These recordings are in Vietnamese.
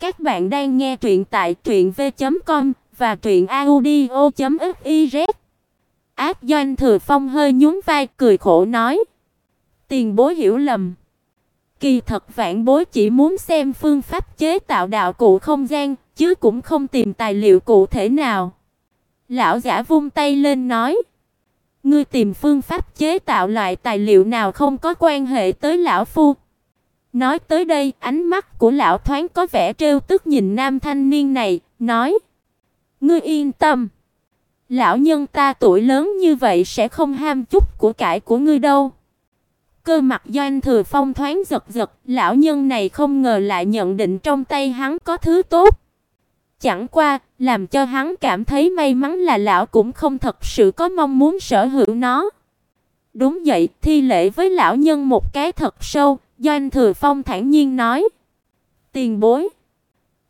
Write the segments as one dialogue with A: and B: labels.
A: Các bạn đang nghe truyện tại truyệnv.com và truyệnaudio.fiz. Ác Doanh Thừa Phong hơi nhún vai cười khổ nói: "Tiền bối hiểu lầm. Kỳ thật vạn bối chỉ muốn xem phương pháp chế tạo đạo cụ không gian, chứ cũng không tìm tài liệu cụ thể nào." Lão giả vung tay lên nói: "Ngươi tìm phương pháp chế tạo loại tài liệu nào không có quan hệ tới lão phu." Nói tới đây, ánh mắt của lão thoáng có vẻ trêu tức nhìn nam thanh niên này, nói: "Ngươi yên tâm, lão nhân ta tuổi lớn như vậy sẽ không ham chút của cải của ngươi đâu." Cơ mặt Doanh Thừa Phong thoáng giật giật, lão nhân này không ngờ lại nhận định trong tay hắn có thứ tốt. Chẳng qua, làm cho hắn cảm thấy may mắn là lão cũng không thật sự có mong muốn sở hữu nó. Đúng vậy, thi lễ với lão nhân một cái thật sâu, Doanh Thừa Phong thản nhiên nói: "Tiền bối,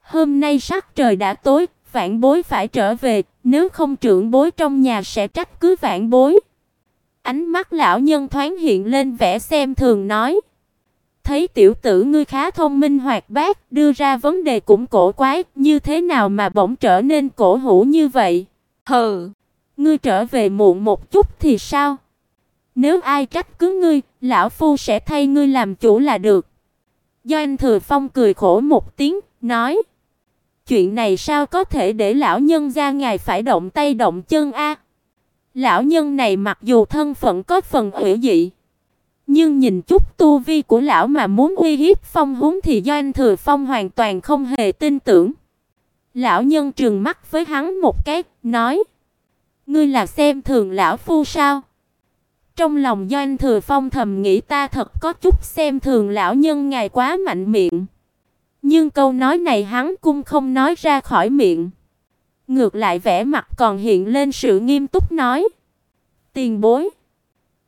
A: hôm nay sắc trời đã tối, vạn bối phải trở về, nếu không trưởng bối trong nhà sẽ trách cứ vạn bối." Ánh mắt lão nhân thoáng hiện lên vẻ xem thường nói: "Thấy tiểu tử ngươi khá thông minh hoạt bát, đưa ra vấn đề cũng cổ quái, như thế nào mà bỗng trở nên cổ hủ như vậy?" "Hừ, ngươi trở về muộn một chút thì sao?" Nếu ai trách cứ ngươi, lão phu sẽ thay ngươi làm chủ là được." Doanh Thừa Phong cười khổ một tiếng, nói: "Chuyện này sao có thể để lão nhân gia ngài phải động tay động chân a?" Lão nhân này mặc dù thân phận có phần ủy dị, nhưng nhìn chút tu vi của lão mà muốn uy hiếp Phong Húng thì Doanh Thừa Phong hoàn toàn không hề tin tưởng. Lão nhân trừng mắt với hắn một cái, nói: "Ngươi là xem thường lão phu sao?" Trong lòng Doanh Thừa Phong thầm nghĩ ta thật có chút xem thường lão nhân ngài quá mạnh miệng. Nhưng câu nói này hắn cũng không nói ra khỏi miệng. Ngược lại vẻ mặt còn hiện lên sự nghiêm túc nói: "Tiền bối,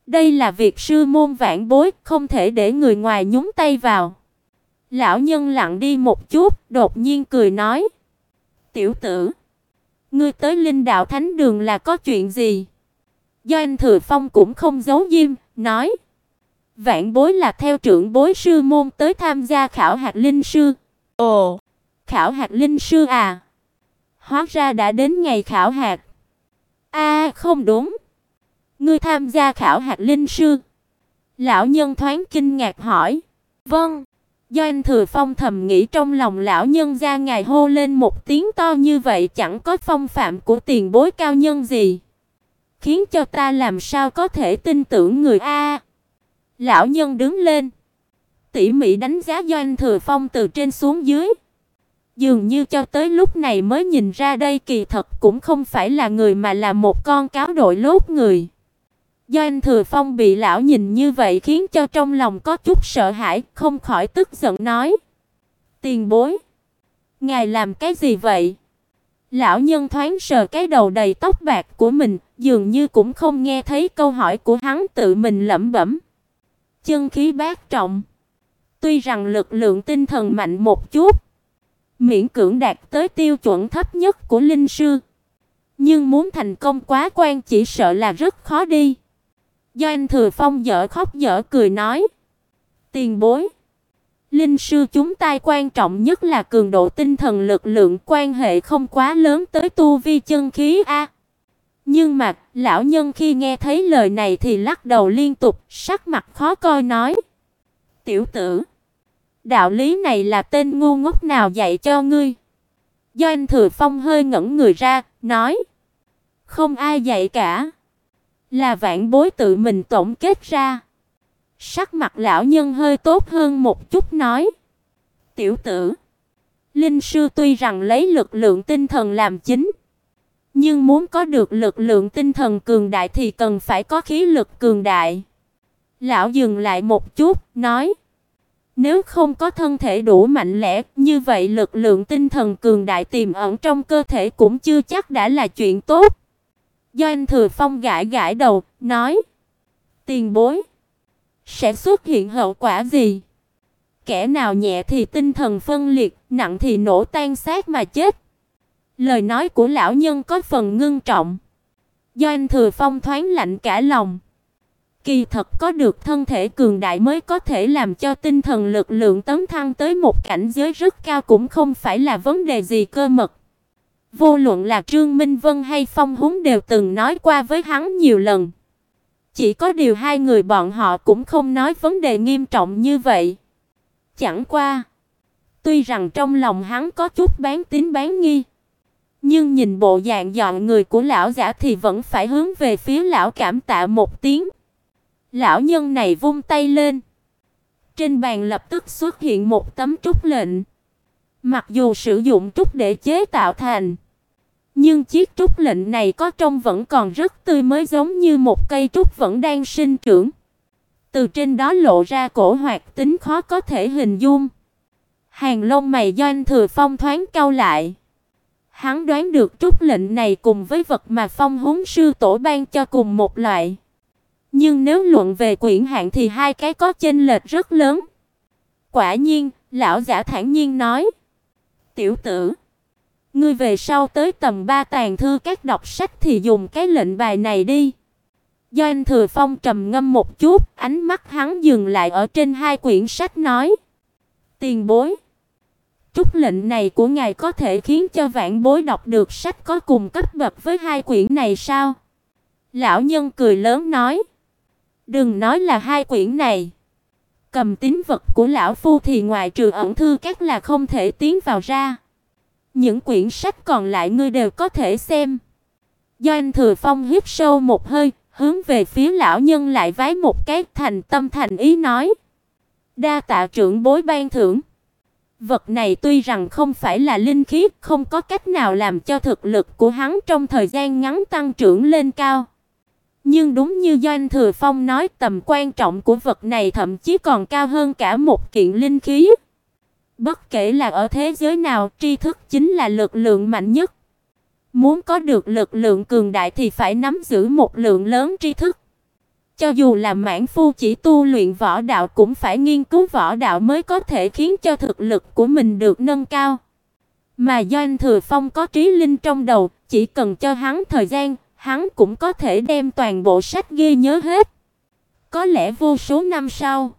A: đây là việc sư môn vãn bối, không thể để người ngoài nhúng tay vào." Lão nhân lặng đi một chút, đột nhiên cười nói: "Tiểu tử, ngươi tới Linh Đạo Thánh Đường là có chuyện gì?" Doanh Thừa Phong cũng không giấu diêm, nói: "Vạn bối là theo trưởng bối sư môn tới tham gia khảo hạt linh sư." "Ồ, khảo hạt linh sư à? Hóa ra đã đến ngày khảo hạt." "A, không đúng. Ngươi tham gia khảo hạt linh sư?" Lão nhân thoáng kinh ngạc hỏi. "Vâng." Doanh Thừa Phong thầm nghĩ trong lòng lão nhân gia ngài hô lên một tiếng to như vậy chẳng có phong phạm của tiền bối cao nhân gì khiến cho ta làm sao có thể tin tưởng người a. Lão nhân đứng lên, tỉ mỉ đánh giá Doanh Thừa Phong từ trên xuống dưới. Dường như cho tới lúc này mới nhìn ra đây kỳ thật cũng không phải là người mà là một con cáo đội lốt người. Doanh Thừa Phong bị lão nhìn như vậy khiến cho trong lòng có chút sợ hãi, không khỏi tức giận nói: "Tiền bối, ngài làm cái gì vậy?" Lão nhân thoáng sờ cái đầu đầy tóc bạc của mình, dường như cũng không nghe thấy câu hỏi của hắn tự mình lẩm bẩm. Chân khí bát trọng. Tuy rằng lực lượng tinh thần mạnh một chút, miễn cưỡng đạt tới tiêu chuẩn thấp nhất của linh sư, nhưng muốn thành công quá quan chỉ sợ là rất khó đi. Doanh Thừa Phong dở khóc dở cười nói: "Tiền bối, Linh sư chúng ta quan trọng nhất là cường độ tinh thần lực lượng quan hệ không quá lớn tới tu vi chân khí a. Nhưng mà, lão nhân khi nghe thấy lời này thì lắc đầu liên tục, sắc mặt khó coi nói: "Tiểu tử, đạo lý này là tên ngu ngốc nào dạy cho ngươi?" Doanh Thừa Phong hơi ngẩn người ra, nói: "Không ai dạy cả, là vạn bối tự mình tổng kết ra." Sắc mặt lão nhân hơi tốt hơn một chút nói: "Tiểu tử, linh sư tuy rằng lấy lực lượng tinh thần làm chính, nhưng muốn có được lực lượng tinh thần cường đại thì cần phải có khí lực cường đại." Lão dừng lại một chút, nói: "Nếu không có thân thể đủ mạnh mẽ, như vậy lực lượng tinh thần cường đại tiềm ẩn trong cơ thể cũng chưa chắc đã là chuyện tốt." Doanh Thừa Phong gãi gãi đầu, nói: "Tiền bối, sẽ xuất hiện hậu quả gì? Kẻ nào nhẹ thì tinh thần phân liệt, nặng thì nổ tan xác mà chết. Lời nói của lão nhân có phần ngưng trọng. Doanh Thừa Phong thoáng lạnh cả lòng. Kỳ thật có được thân thể cường đại mới có thể làm cho tinh thần lực lượng tấn thăng tới một cảnh giới rất cao cũng không phải là vấn đề gì cơ mật. Vô luận là Trương Minh Vân hay Phong Húng đều từng nói qua với hắn nhiều lần. Chỉ có điều hai người bọn họ cũng không nói vấn đề nghiêm trọng như vậy. Chẳng qua, tuy rằng trong lòng hắn có chút bán tín bán nghi, nhưng nhìn bộ dạng dọn người của lão giả thì vẫn phải hướng về phía lão cảm tạ một tiếng. Lão nhân này vung tay lên, trên bàn lập tức xuất hiện một tấm trúc lệnh. Mặc dù sử dụng trúc để chế tạo thành, nhưng chiếc trúc lệnh này có trông vẫn còn rất tươi mới giống như một cây trúc vẫn đang sinh trưởng. Từ trên đó lộ ra cổ hoạt tính khó có thể hình dung. Hàng lông mày Doanh Thừa Phong thoáng cau lại. Hắn đoán được trúc lệnh này cùng với vật mà Phong Húng sư tổ ban cho cùng một loại. Nhưng nếu luận về quyển hạng thì hai cái có chênh lệch rất lớn. Quả nhiên, lão giả thản nhiên nói: "Tiểu tử, ngươi về sau tới tầm ba tàng thư các đọc sách thì dùng cái lệnh bài này đi." Do anh Thừa Phong trầm ngâm một chút, ánh mắt hắn dừng lại ở trên hai quyển sách nói: "Tiền bối, trúc lệnh này của ngài có thể khiến cho vạn bối đọc được sách có cùng cấp bậc với hai quyển này sao?" Lão nhân cười lớn nói: "Đừng nói là hai quyển này, cầm tín vật của lão phu thì ngoài trừ ẩn thư các là không thể tiến vào ra. Những quyển sách còn lại ngươi đều có thể xem." Do anh Thừa Phong hít sâu một hơi, hướng về phía lão nhân lại vái một cái thành tâm thành ý nói: "Đa tạ trưởng bối ban thưởng." Vật này tuy rằng không phải là linh khí, không có cách nào làm cho thực lực của hắn trong thời gian ngắn tăng trưởng lên cao. Nhưng đúng như Doanh Thừa Phong nói, tầm quan trọng của vật này thậm chí còn cao hơn cả một kiện linh khí. Bất kể là ở thế giới nào, tri thức chính là lực lượng mạnh nhất. Muốn có được lực lượng cường đại thì phải nắm giữ một lượng lớn tri thức. Cho dù là mãn phu chỉ tu luyện võ đạo cũng phải nghiên cứu võ đạo mới có thể khiến cho thực lực của mình được nâng cao. Mà Doanh Thừa Phong có trí linh trong đầu, chỉ cần cho hắn thời gian, hắn cũng có thể đem toàn bộ sách ghi nhớ hết. Có lẽ vô số năm sau,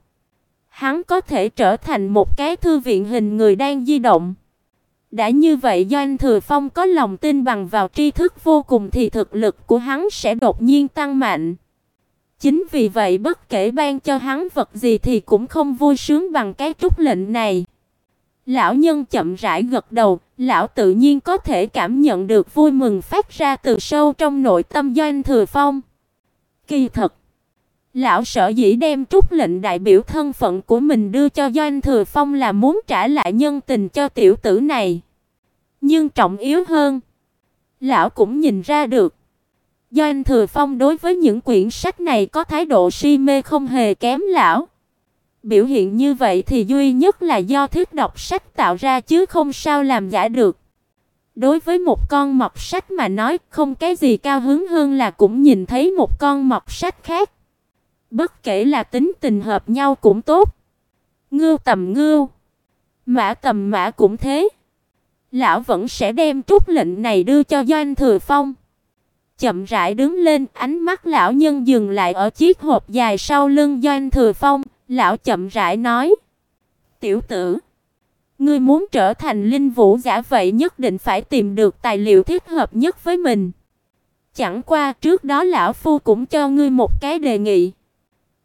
A: hắn có thể trở thành một cái thư viện hình người đang di động. Đã như vậy Doanh Thừa Phong có lòng tin bằng vào tri thức vô cùng thì thực lực của hắn sẽ đột nhiên tăng mạnh. Chính vì vậy bất kể ban cho hắn vật gì thì cũng không vui sướng bằng cái trúc lệnh này. Lão nhân chậm rãi gật đầu, lão tự nhiên có thể cảm nhận được vui mừng phát ra từ sâu trong nội tâm Doanh Thừa Phong. Kỳ thật, lão sở dĩ đem trúc lệnh đại biểu thân phận của mình đưa cho Doanh Thừa Phong là muốn trả lại nhân tình cho tiểu tử này. Nhưng trọng yếu hơn, lão cũng nhìn ra được, Doanh Thừa Phong đối với những quyển sách này có thái độ si mê không hề kém lão. Biểu hiện như vậy thì duy nhất là do thích đọc sách tạo ra chứ không sao làm giả được. Đối với một con mọt sách mà nói, không cái gì cao hứng hơn là cũng nhìn thấy một con mọt sách khác. Bất kể là tính tình hợp nhau cũng tốt. Ngưu tầm ngưu, mã tầm mã cũng thế. Lão vẫn sẽ đem trúc lệnh này đưa cho Doanh Thừa Phong. Chậm rãi đứng lên, ánh mắt lão nhân dừng lại ở chiếc hộp dài sau lưng Doanh Thừa Phong, Lão chậm rãi nói: "Tiểu tử, ngươi muốn trở thành linh vũ giả vậy nhất định phải tìm được tài liệu thích hợp nhất với mình. Chẳng qua trước đó lão phu cũng cho ngươi một cái đề nghị."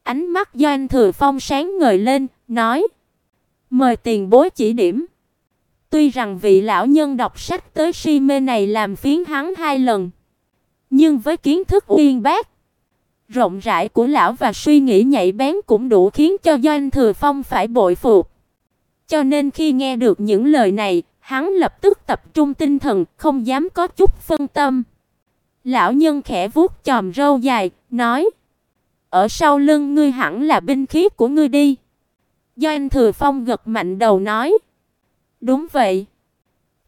A: Ánh mắt Doanh Thừa Phong sáng ngời lên, nói: "Mời tiền bối chỉ điểm." Tuy rằng vị lão nhân đọc sách tới si mê này làm phiến hắn hai lần, nhưng với kiến thức uyên bác, rộng rãi của lão và suy nghĩ nhạy bén cũng đủ khiến cho Doanh Thừa Phong phải bội phục. Cho nên khi nghe được những lời này, hắn lập tức tập trung tinh thần, không dám có chút phân tâm. Lão nhân khẽ vuốt chòm râu dài, nói: "Ở sau lưng ngươi hẳn là binh khí của ngươi đi." Doanh Thừa Phong gật mạnh đầu nói: "Đúng vậy.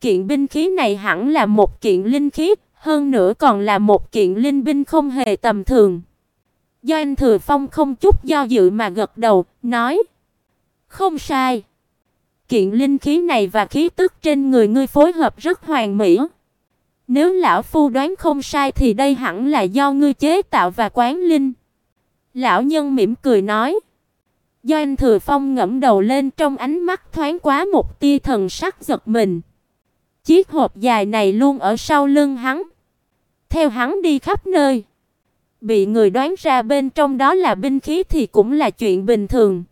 A: Kiện binh khí này hẳn là một kiện linh khí, hơn nữa còn là một kiện linh binh không hề tầm thường." Doanh Thừa Phong không chút do dự mà gật đầu, nói: "Không sai. Kiện linh khí này và khí tức trên người ngươi phối hợp rất hoàn mỹ. Nếu lão phu đoán không sai thì đây hẳn là do ngươi chế tạo và quán linh." Lão nhân mỉm cười nói. Doanh Thừa Phong ngẫm đầu lên trong ánh mắt thoáng quá một tia thần sắc giật mình. Chiếc hộp dài này luôn ở sau lưng hắn. Theo hắn đi khắp nơi. Bị người đoán ra bên trong đó là binh khí thì cũng là chuyện bình thường.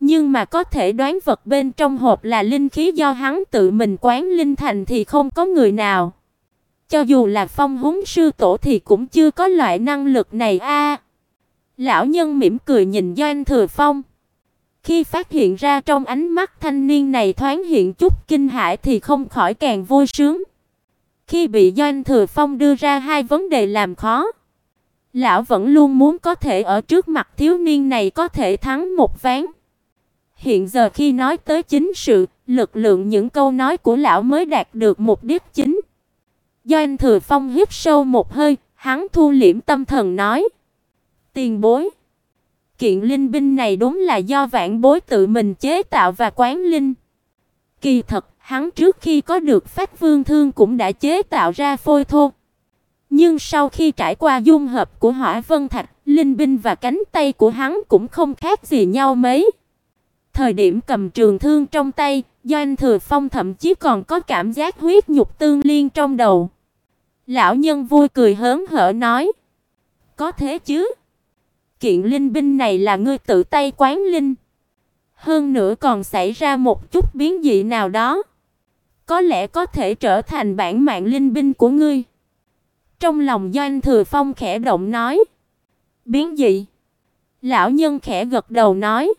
A: Nhưng mà có thể đoán vật bên trong hộp là linh khí do hắn tự mình quán linh thành thì không có người nào. Cho dù là phong húng sư tổ thì cũng chưa có loại năng lực này a. lão nhân mỉm cười nhìn Doanh Thừa Phong. Khi phát hiện ra trong ánh mắt thanh niên này thoáng hiện chút kinh hãi thì không khỏi càng vui sướng. Khi bị Doanh Thừa Phong đưa ra hai vấn đề làm khó, lão vẫn luôn muốn có thể ở trước mặt thiếu niên này có thể thắng một ván. Hiện giờ khi nói tới chính sự, lực lượng những câu nói của lão mới đạt được mục đích chính. Doanh Thừa Phong hít sâu một hơi, hắn thu liễm tâm thần nói: "Tiền bối, kiện linh binh này đúng là do vạn bối tự mình chế tạo và quán linh. Kỳ thật, hắn trước khi có được Phách Vương Thương cũng đã chế tạo ra phôi thô. Nhưng sau khi trải qua dung hợp của Hỏa Vân Thạch, linh binh và cánh tay của hắn cũng không khác gì nhau mấy. Thời điểm cầm trường thương trong tay, Doanh Thừa Phong thậm chí còn có cảm giác huyết nhục tương liên trong đầu. Lão nhân vui cười hớn hở nói: "Có thế chứ? Kiện linh binh này là ngươi tự tay quán linh, hơn nữa còn xảy ra một chút biến dị nào đó, có lẽ có thể trở thành bản mạng linh binh của ngươi." Trong lòng Doanh Thừa Phong khẽ động nói: "Biến dị?" Lão nhân khẽ gật đầu nói: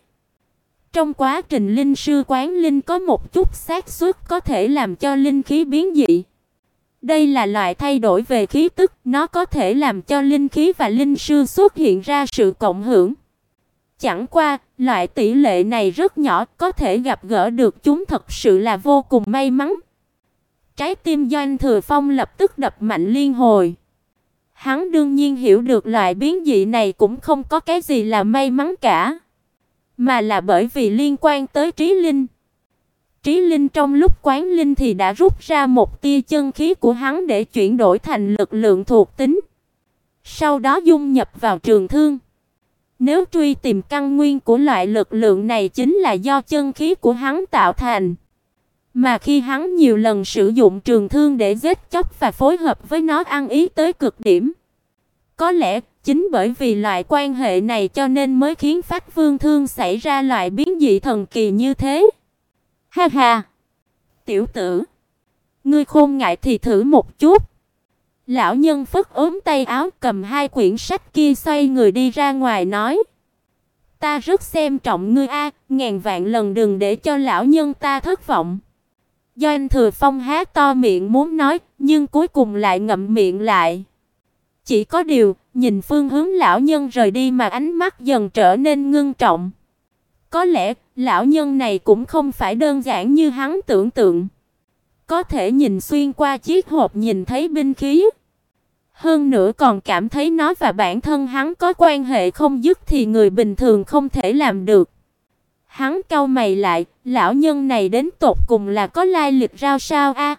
A: trong quá trình linh sư quán linh có một chút xác suất có thể làm cho linh khí biến dị. Đây là loại thay đổi về khí tức, nó có thể làm cho linh khí và linh sư xuất hiện ra sự cộng hưởng. Chẳng qua, loại tỷ lệ này rất nhỏ, có thể gặp gỡ được chúng thật sự là vô cùng may mắn. Trái tim Doanh Thừa Phong lập tức đập mạnh liên hồi. Hắn đương nhiên hiểu được loại biến dị này cũng không có cái gì là may mắn cả mà là bởi vì liên quan tới trí linh. Trí linh trong lúc quán linh thì đã rút ra một tia chân khí của hắn để chuyển đổi thành lực lượng thuộc tính, sau đó dung nhập vào trường thương. Nếu truy tìm căn nguyên của loại lực lượng này chính là do chân khí của hắn tạo thành. Mà khi hắn nhiều lần sử dụng trường thương để giết chóc và phối hợp với nó ăn ý tới cực điểm, có lẽ Chính bởi vì loại quan hệ này cho nên mới khiến Phách Vương Thương xảy ra loại biến dị thần kỳ như thế. Ha ha. Tiểu tử, ngươi khôn ngại thì thử một chút. Lão nhân phất ốm tay áo cầm hai quyển sách kia xoay người đi ra ngoài nói: "Ta rất xem trọng ngươi a, ngàn vạn lần đừng để cho lão nhân ta thất vọng." Doanh Thừa Phong há to miệng muốn nói, nhưng cuối cùng lại ngậm miệng lại. Chỉ có điều, nhìn phương hướng lão nhân rời đi mà ánh mắt dần trở nên ngưng trọng. Có lẽ, lão nhân này cũng không phải đơn giản như hắn tưởng tượng. Có thể nhìn xuyên qua chiếc hộp nhìn thấy binh khí. Hơn nữa còn cảm thấy nó và bản thân hắn có quan hệ không dứt thì người bình thường không thể làm được. Hắn cau mày lại, lão nhân này đến tột cùng là có lai lịch ra sao a?